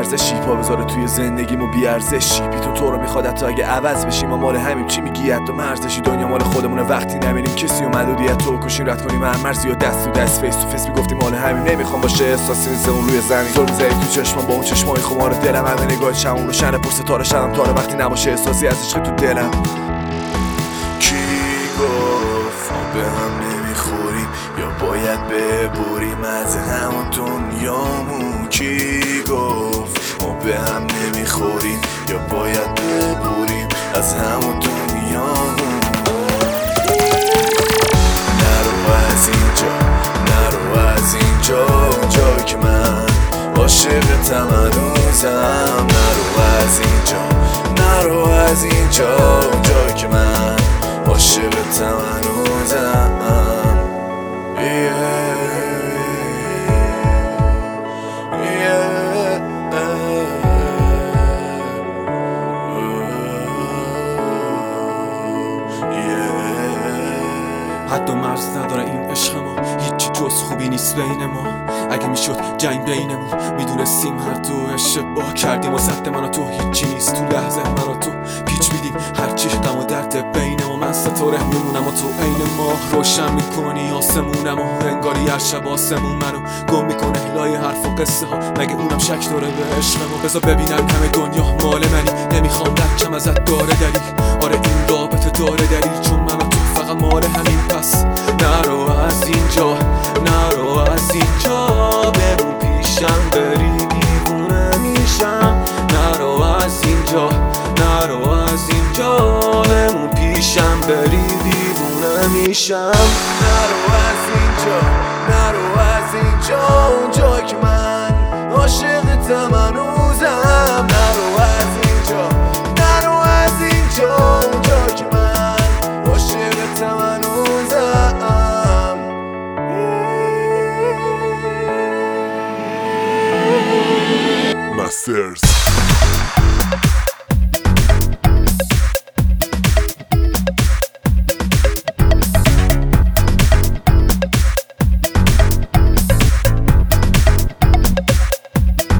بیارزشی پا بذاره توی زندگیمو بیارزشی. بی تو تو رو می‌خواد حتی اگه عوض بشیم ما مال همین چی میگی؟ حتی مرزشی دنیا مال خودمونه. وقتی نمیریم کسی و محدودیت تو کشیم رد کنیم. هر مرزی و دست تو دست فیس تو فیس می‌گفتیم مال همین نمی‌خوام باشه احساسی مثل اون روی زمین. زور می‌ذاری تو چشمم با اون چشمای خمار دلم. همه نگاه رو شن پر ستاره شدم تاره وقتی نباشه احساسی از عشق تو دلم. کی گفت به هم یا باید ببوریم از همون دنیامون؟ کی گفت؟ ما به هم نمی‌خوریم. یا باید ببوریم از همون دنیامون؟ نرو از اینجا نرو از اینجا. اونجا که من عاشقتم هنوزم نرو از اینجا نرو از اینجا. حد و مرز نداره این عشق ما. هیچی جز خوبی نیست بین ما. اگه می‌شد جنگ بینمون می‌دونستیم هر دو اشتباه کردیم و زد من و تو. هیچی نیست تو لحظه من و تو. پیچ میدیم هرچی غم و درد بین ما. من ستاره میمونم و تو عین ما روشن می‌کنی آسمونم و انگاری هر شب آسمون منو گم می‌کنه. لای حرف و قصه ها. مگه اونم شک داره به عشق ما؟ بذار ببینم همه دنیا مال منی. نمی‌خوام رکم ازت داره دلیل پیشم بری دیوونه میشم. نرو از اینجا نرو از اینجا اونجا که من عاشقتم هنوزم. نرو از اینجا نرو از اینجا اونجا که من عاشقتم هنوزم. Masters.